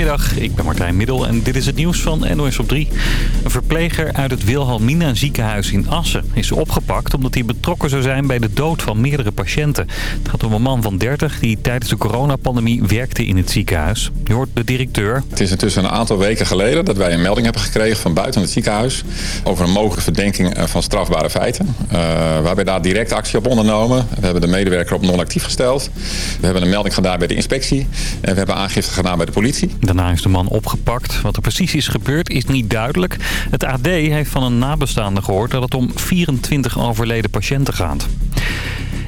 Goedemiddag, ik ben Martijn Middel en dit is het nieuws van NOS op 3. Een verpleger uit het Wilhelmina ziekenhuis in Assen is opgepakt... omdat hij betrokken zou zijn bij de dood van meerdere patiënten. Het gaat om een man van 30 die tijdens de coronapandemie werkte in het ziekenhuis. Je hoort de directeur. Het is intussen een aantal weken geleden dat wij een melding hebben gekregen van buiten het ziekenhuis... over een mogelijke verdenking eh, van strafbare feiten. Uh, we hebben daar direct actie op ondernomen. We hebben de medewerker op non-actief gesteld. We hebben een melding gedaan bij de inspectie. En we hebben aangifte gedaan bij de politie. Daarna is de man opgepakt. Wat er precies is gebeurd is niet duidelijk. Het AD heeft van een nabestaande gehoord dat het om 24 overleden patiënten gaat.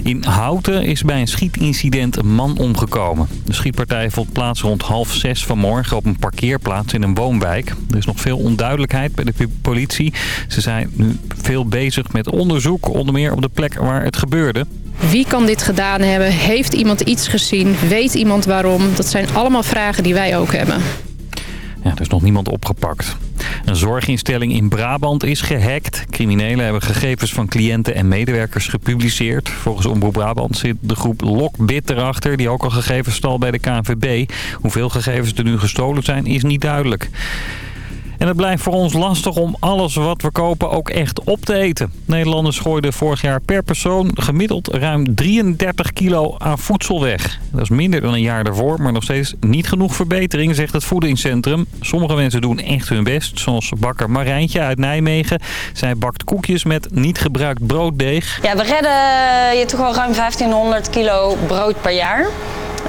In Houten is bij een schietincident een man omgekomen. De schietpartij vond plaats rond half zes vanmorgen op een parkeerplaats in een woonwijk. Er is nog veel onduidelijkheid bij de politie. Ze zijn nu veel bezig met onderzoek, onder meer op de plek waar het gebeurde. Wie kan dit gedaan hebben? Heeft iemand iets gezien? Weet iemand waarom? Dat zijn allemaal vragen die wij ook hebben. Ja, er is nog niemand opgepakt. Een zorginstelling in Brabant is gehackt. Criminelen hebben gegevens van cliënten en medewerkers gepubliceerd. Volgens Omroep Brabant zit de groep Lockbit erachter... die ook al gegevens stal bij de KNVB. Hoeveel gegevens er nu gestolen zijn is niet duidelijk. En het blijft voor ons lastig om alles wat we kopen ook echt op te eten. Nederlanders gooiden vorig jaar per persoon gemiddeld ruim 33 kilo aan voedsel weg. Dat is minder dan een jaar daarvoor, maar nog steeds niet genoeg verbetering, zegt het voedingscentrum. Sommige mensen doen echt hun best, zoals bakker Marijntje uit Nijmegen. Zij bakt koekjes met niet gebruikt brooddeeg. Ja, we redden je toch al ruim 1500 kilo brood per jaar.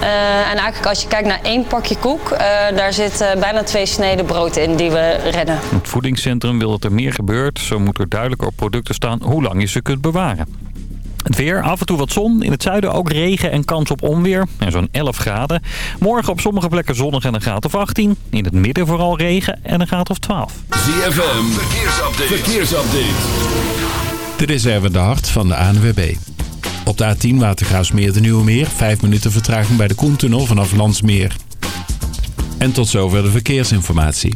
Uh, en eigenlijk als je kijkt naar één pakje koek, uh, daar zit uh, bijna twee sneden brood in die we redden. Het voedingscentrum wil dat er meer gebeurt. Zo moet er duidelijk op producten staan hoe lang je ze kunt bewaren. Het weer, af en toe wat zon. In het zuiden ook regen en kans op onweer. En zo'n 11 graden. Morgen op sommige plekken zonnig en een graad of 18. In het midden vooral regen en een graad of 12. ZFM, verkeersupdate. verkeersupdate. Dit is even de hart van de ANWB. Op de A10 Watergraafsmeer de Nieuwe Meer. 5 minuten vertraging bij de Koentunnel vanaf Landsmeer. En tot zover de verkeersinformatie.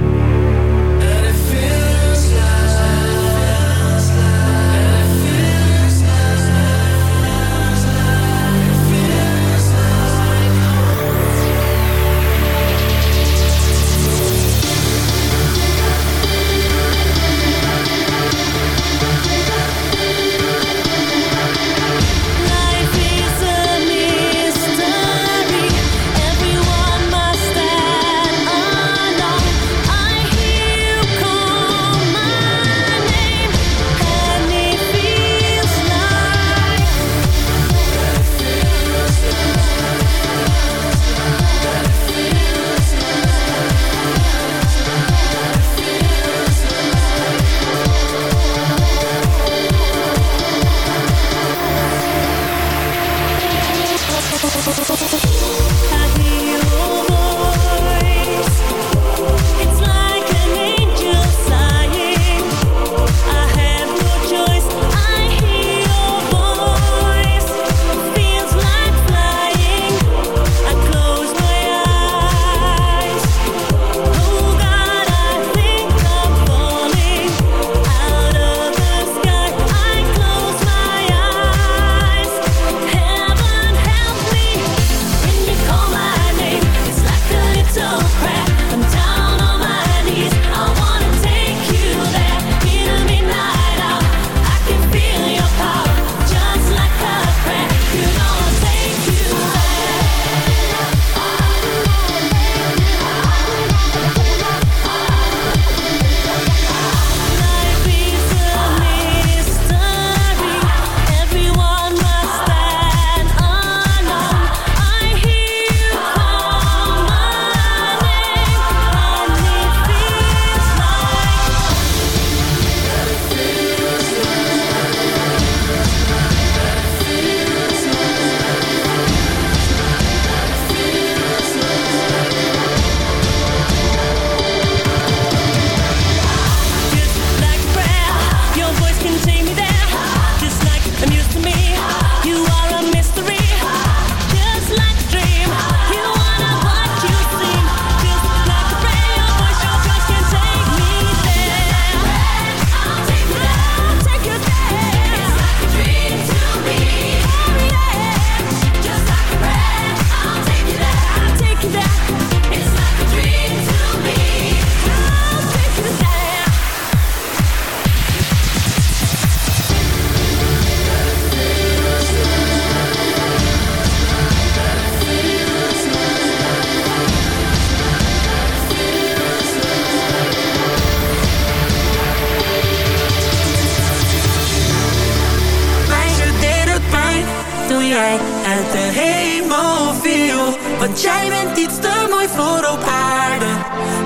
Want jij bent iets te mooi voor op aarde.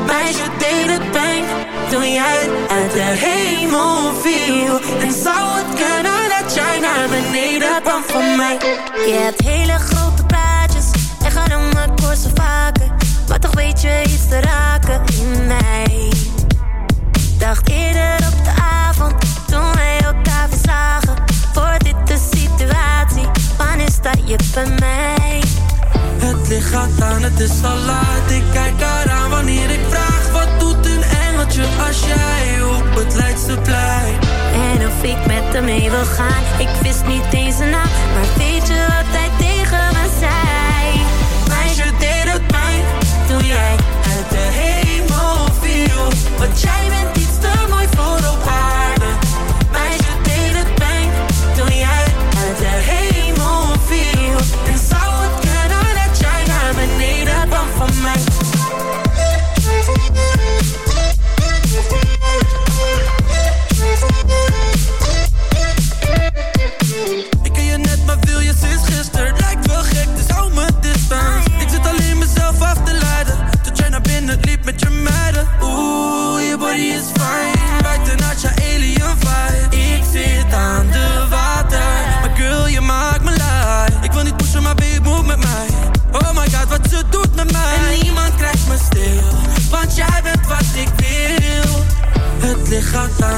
Meisje deed het pijn toen jij uit de hemel viel. En zou het kunnen dat jij naar beneden kwam van mij? Je hebt hele grote praatjes en ga dan maar ze vaker. Maar toch weet je iets te raken in mij. Dacht eerder op de avond toen wij elkaar verslagen. Voor dit de situatie, wanneer sta je bij mij? Het licht gaat aan, het is al laat. Ik kijk eraan wanneer ik vraag: wat doet een engeltje als jij op het Leidseplein? En of ik met hem mee wil gaan, ik wist niet eens een naam. Maar weet je wat hij tegen me zei? Meisje deed het pijn toen jij uit de hemel viel. Want jij bent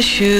like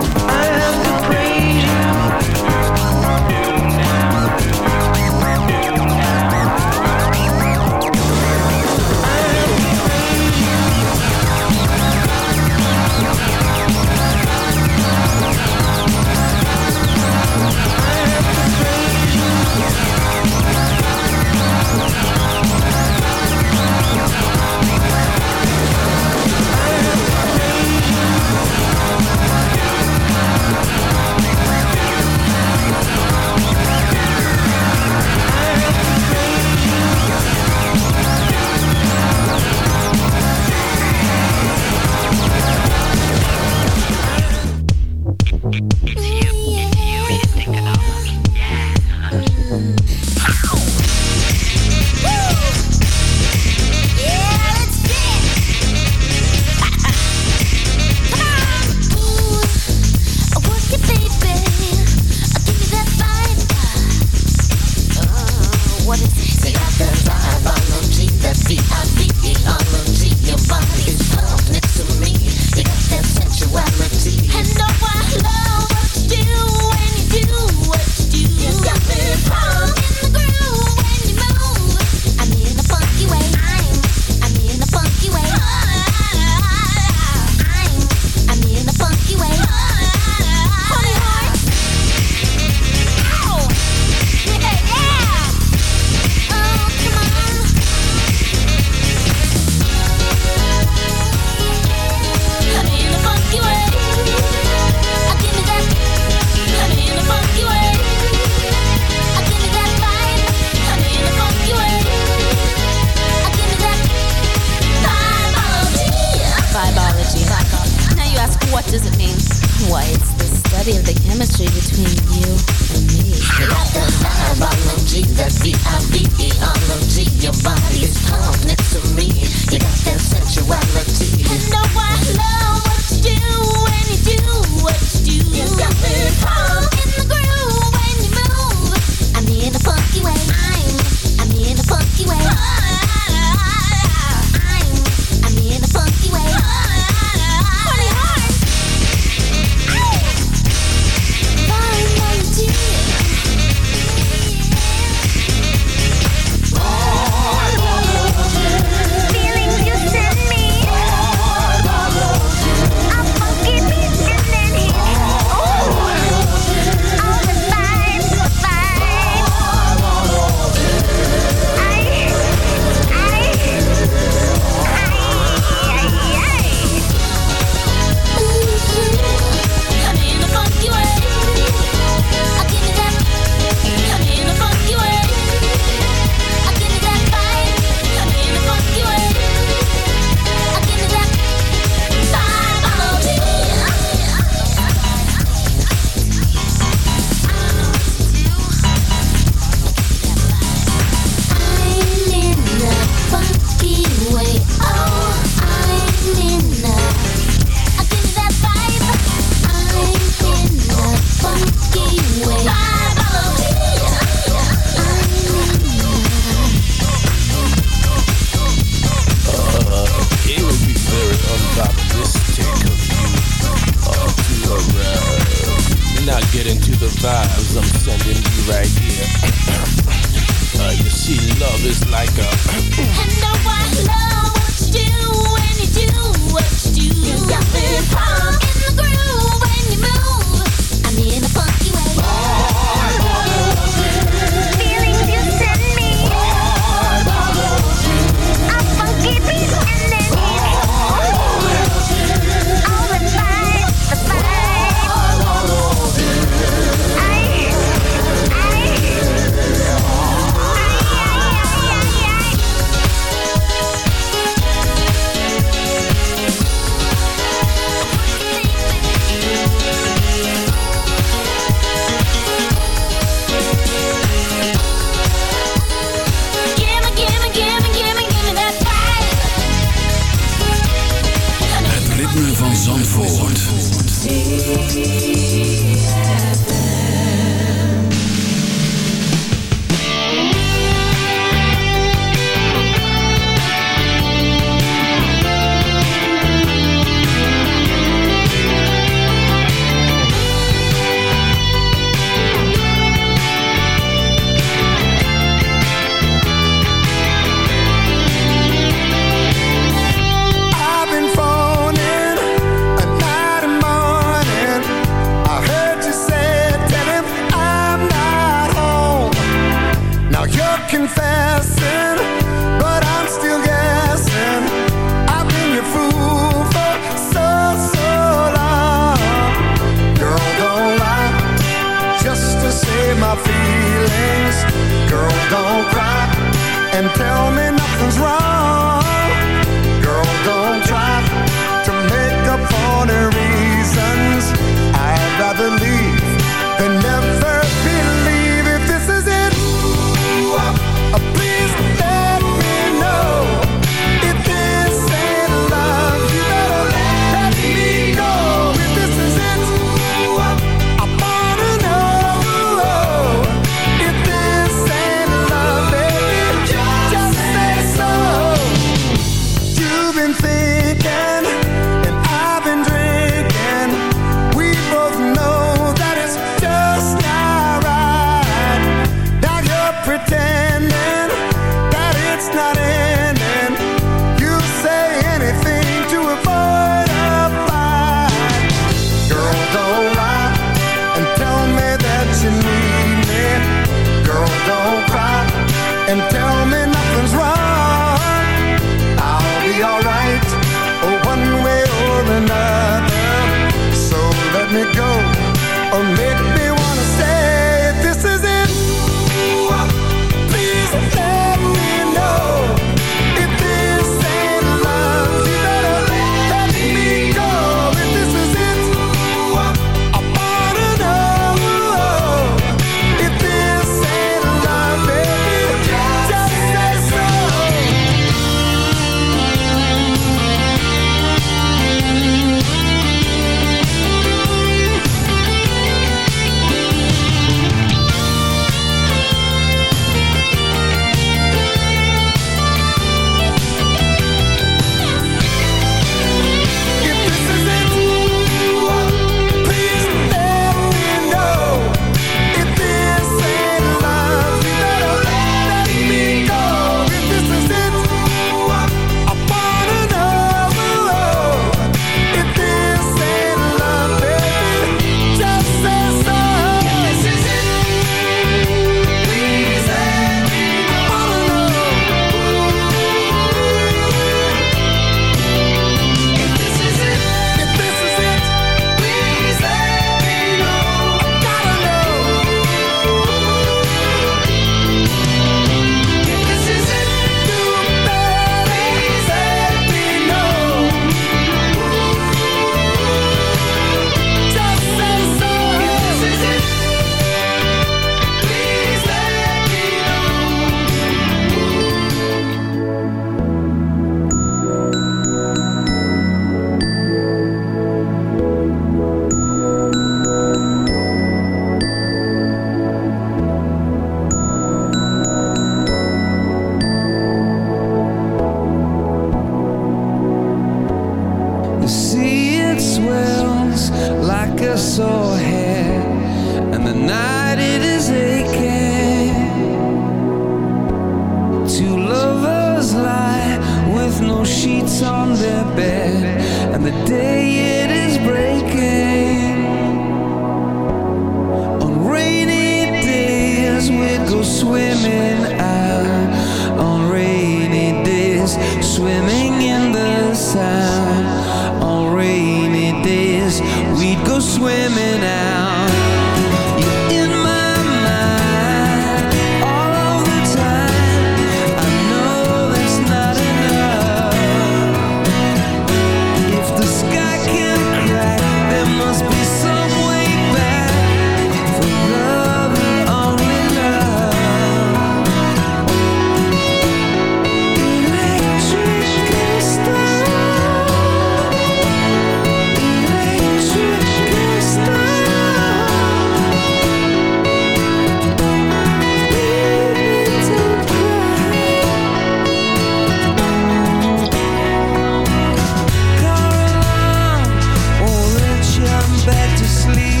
sleep.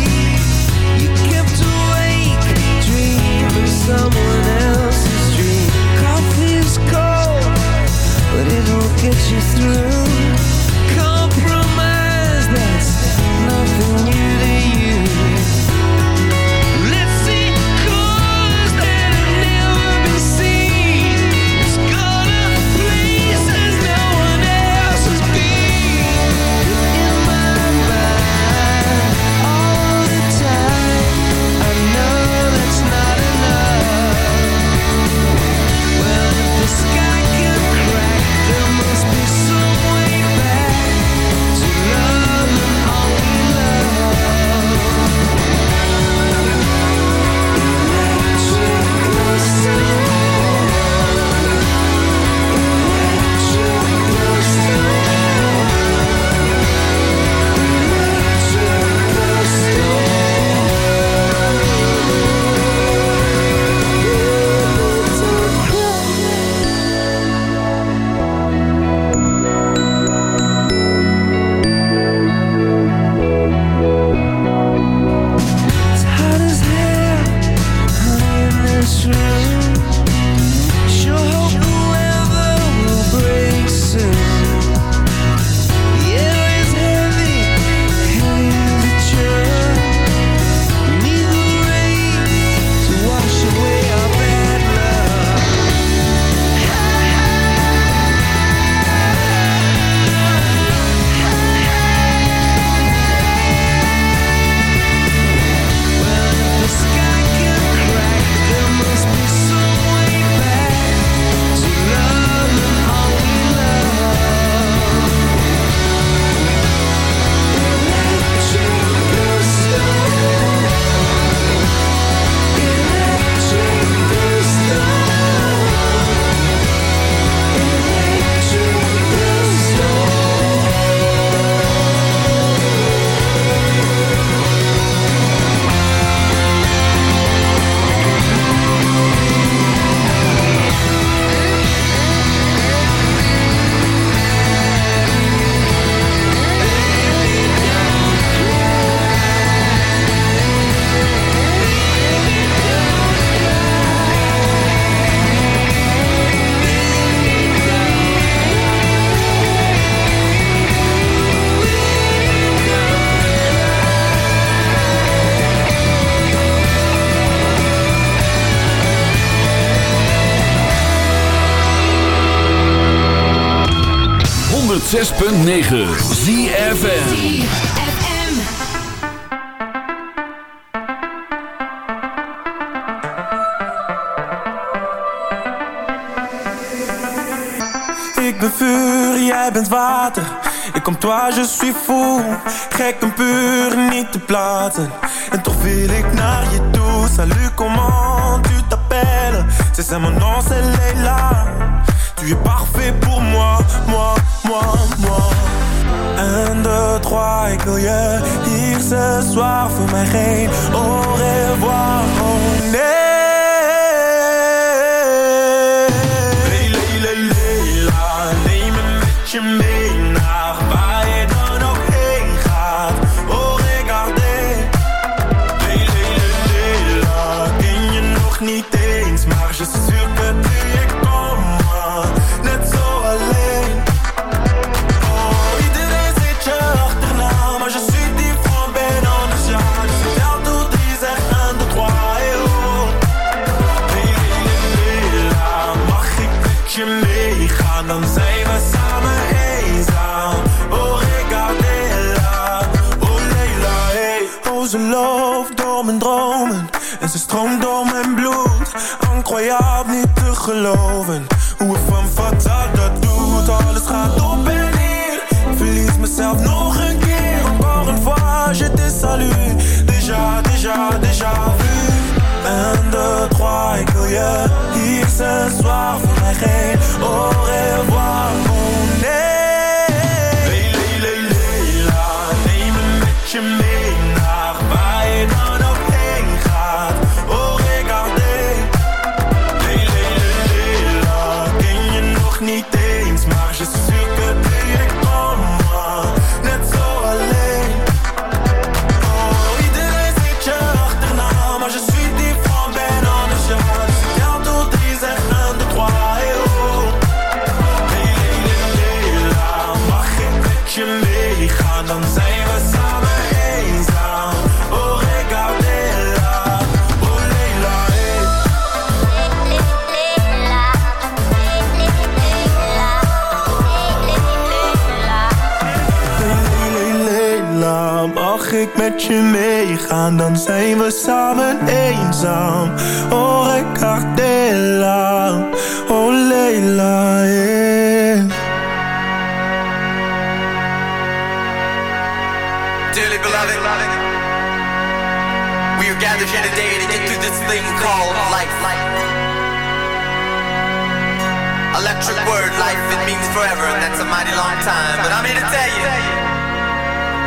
106.9 Ik ben vuur, jij bent water. Ik kom toi, je suis fou. Gek en puur, niet te platen. En toch wil ik naar je toe. Salut, comment tu t'appelles? C'est ça, mon nom, c'est Leila. Tu es parfait pour moi, moi moi, moi. Un, deux, trois, ik wil je hier ce soir. Voor mij geen au revoir, oh. Je meegaan? Dan zijn we samen eenzaam. Oh, Ricardella, oh Leila, yeah. Dearly beloved, we are gathered here today to get through this thing called life. Electric word, life, it means forever, and that's a mighty long time. But I'm here to tell you,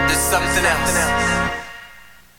there's something else.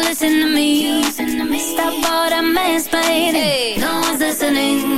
listen to me. Stop all that mansplaining. No one's listening.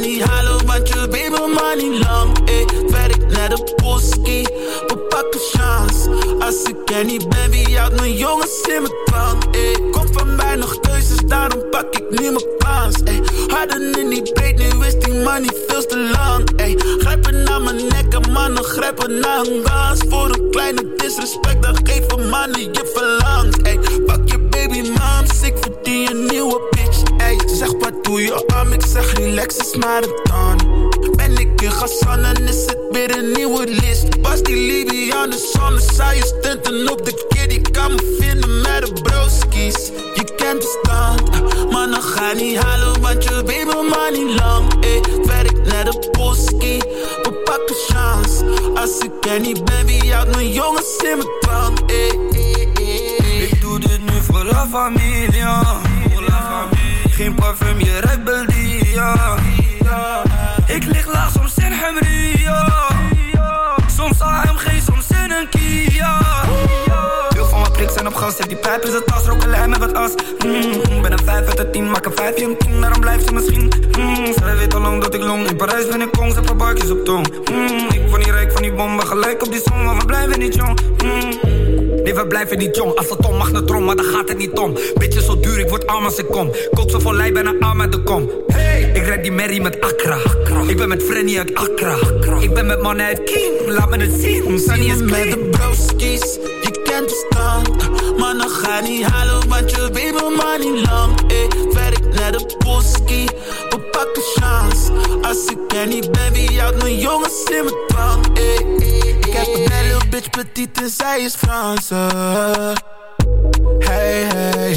Niet halen, want je weet maar niet lang. Ey, werk naar de poski, we pakken chance. Als ik er niet ben, wie houdt mijn jongens in mijn klant? Ey, kom van mij nog keuzes, daarom pak ik nu mijn kans. Ey, harder in die breed, nu is die money veel te lang. Ey, grijpen naar mijn nek en mannen grijpen naar een gas. Voor een kleine disrespect, dan geven mannen je verlangt. Je arm, ik zeg relax is maar een dan. Ben ik in Gassan en is het weer een nieuwe list. Was die de zon, saaie stunten op de kid. Ik kan me vinden met de broskies. Je kent de stand, maar dan ga niet halen, want je weet me maar niet lang. Ey, werk naar de poski, we pakken chance. Als ik er niet ben, wie houdt mijn jongens in mijn drank? Ik doe dit nu voor la familia. Geen parfum, je ruikt Beldia. Ik lig laag soms in Hamria. Soms AMG, soms in een Kia. Veel van mijn priks zijn op gas, zet die pijp in zijn tas, roken lijm met wat as. Mm, ben een 5 uit de 10, maak een 5 een 10, daarom blijft ze misschien. Mm, zij weet al lang dat ik long, in Parijs ben ik kong, zet paar barkjes op tong. Mm, ik van die rijk van die bommen, gelijk op die song, maar we blijven niet jong. Nee, we blijven niet jong. Als het om mag naar trom, maar dan gaat het niet om. Beetje zo duur, ik word arm als ik kom. Kook zo vol lijn, bijna arm uit de kom. Hey, ik rijd die Mary met Accra. Ik ben met Frenny uit Accra. Ik ben met mannen uit King, laat me het zien. Sunny is met clean. de broskies, je kent de stand. Mannen ga niet halen, want je weet me maar niet lang. Ey, werk naar de boski. We pakken chance. Als ik er niet ben, wie houdt mijn jongens in mijn dwang? Eh, eh. Ik heb een little bitch petite en zij is Franse. Hey, hey.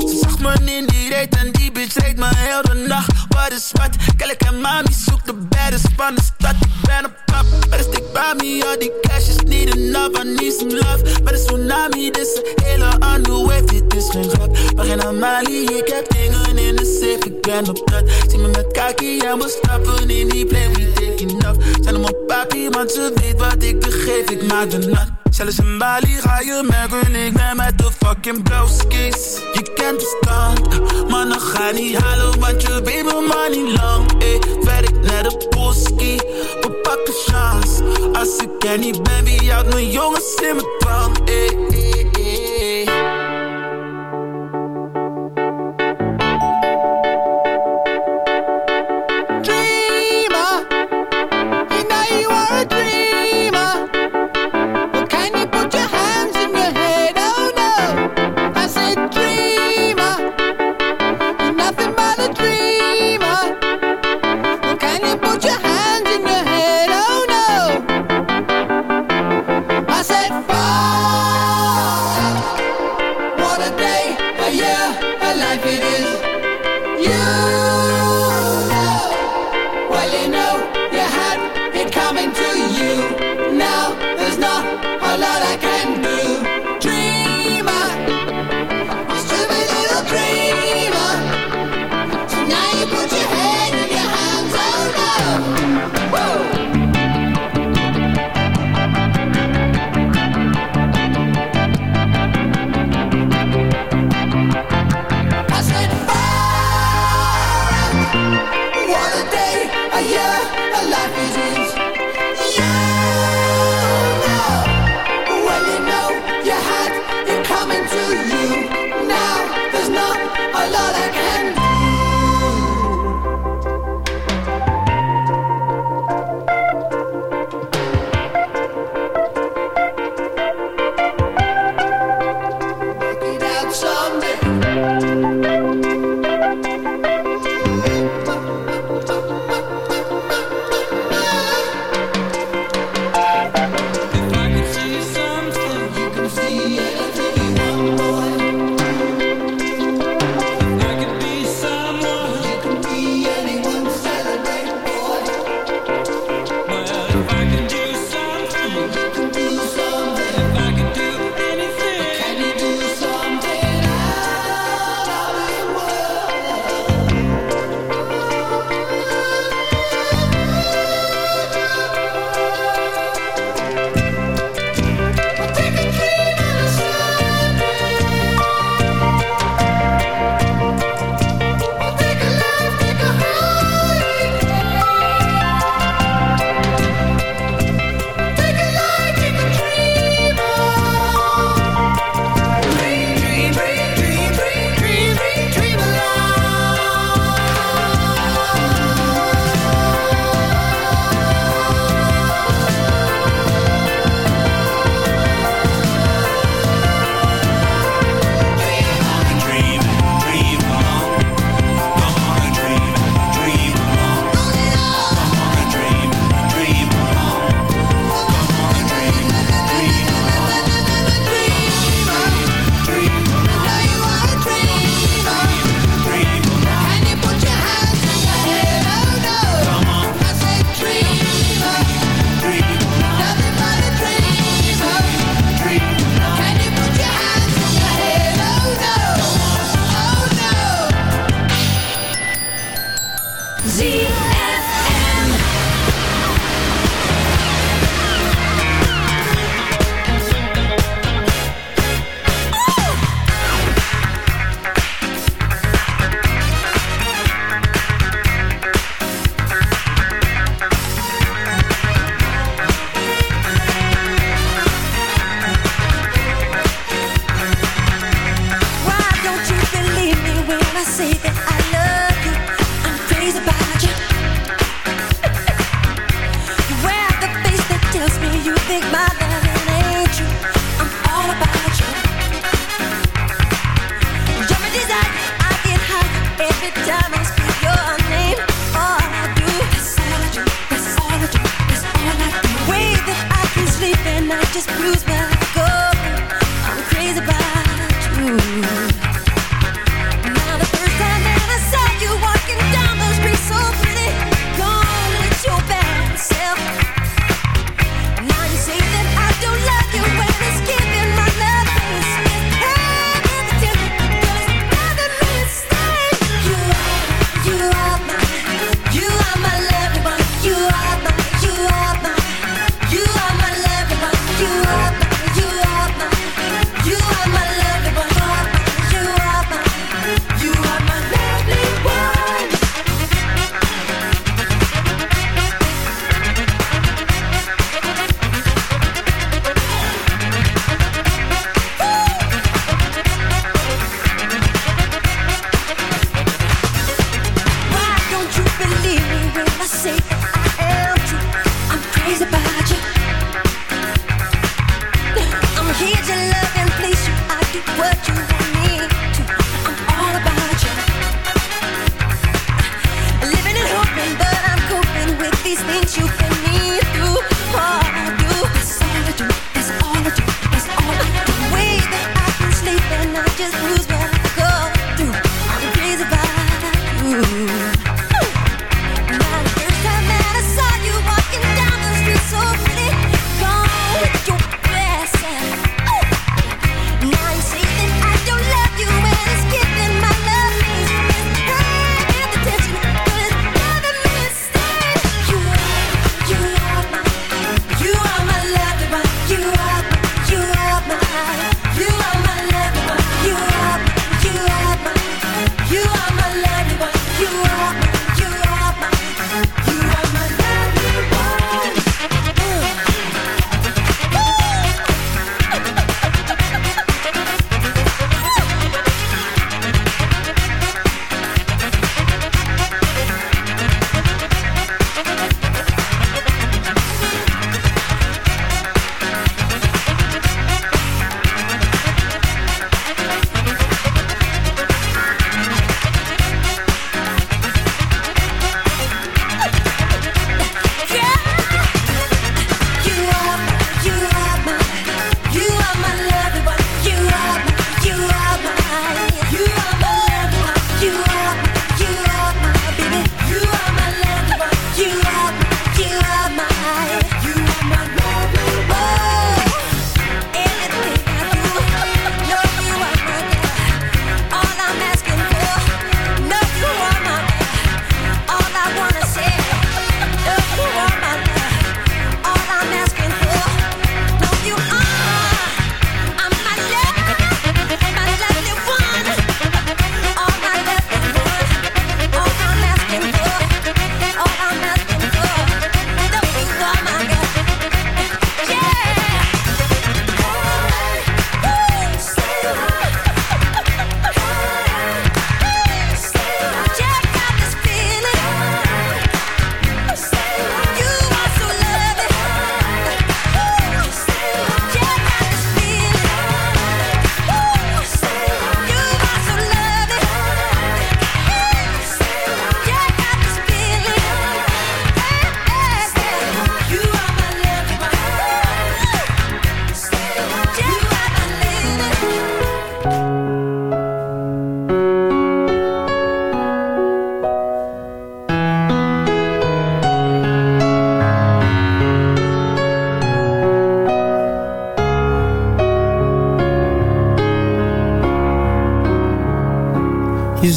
Ze zag me in die reet en die bitch reed me heel de nacht. Wat is wat? Kijk en mami zoekt de baddest van de stad. Ik ben een pap, maar stick bij me. Al die cash is niet enough, I need some love. Maar de tsunami, dit is een hele andere wave. Dit is geen grap, maar geen Amali. Ik heb dingen in de safe, ik ben op dat. Zie me met kaki en we stappen in die plane. We taking off. Zijn hem op papi, want ze weet wat ik te geef. Ik maak de nat. Zelfs in Bali ga je merken, ik ben met de fucking blauwskis. Je kent de stand, maar dan ga niet halen, want je weet me maar niet lang. Eh, werk naar de boski, we pakken chance. Als ik er niet ben, wie houdt mijn jongens in mijn dwang? Eh,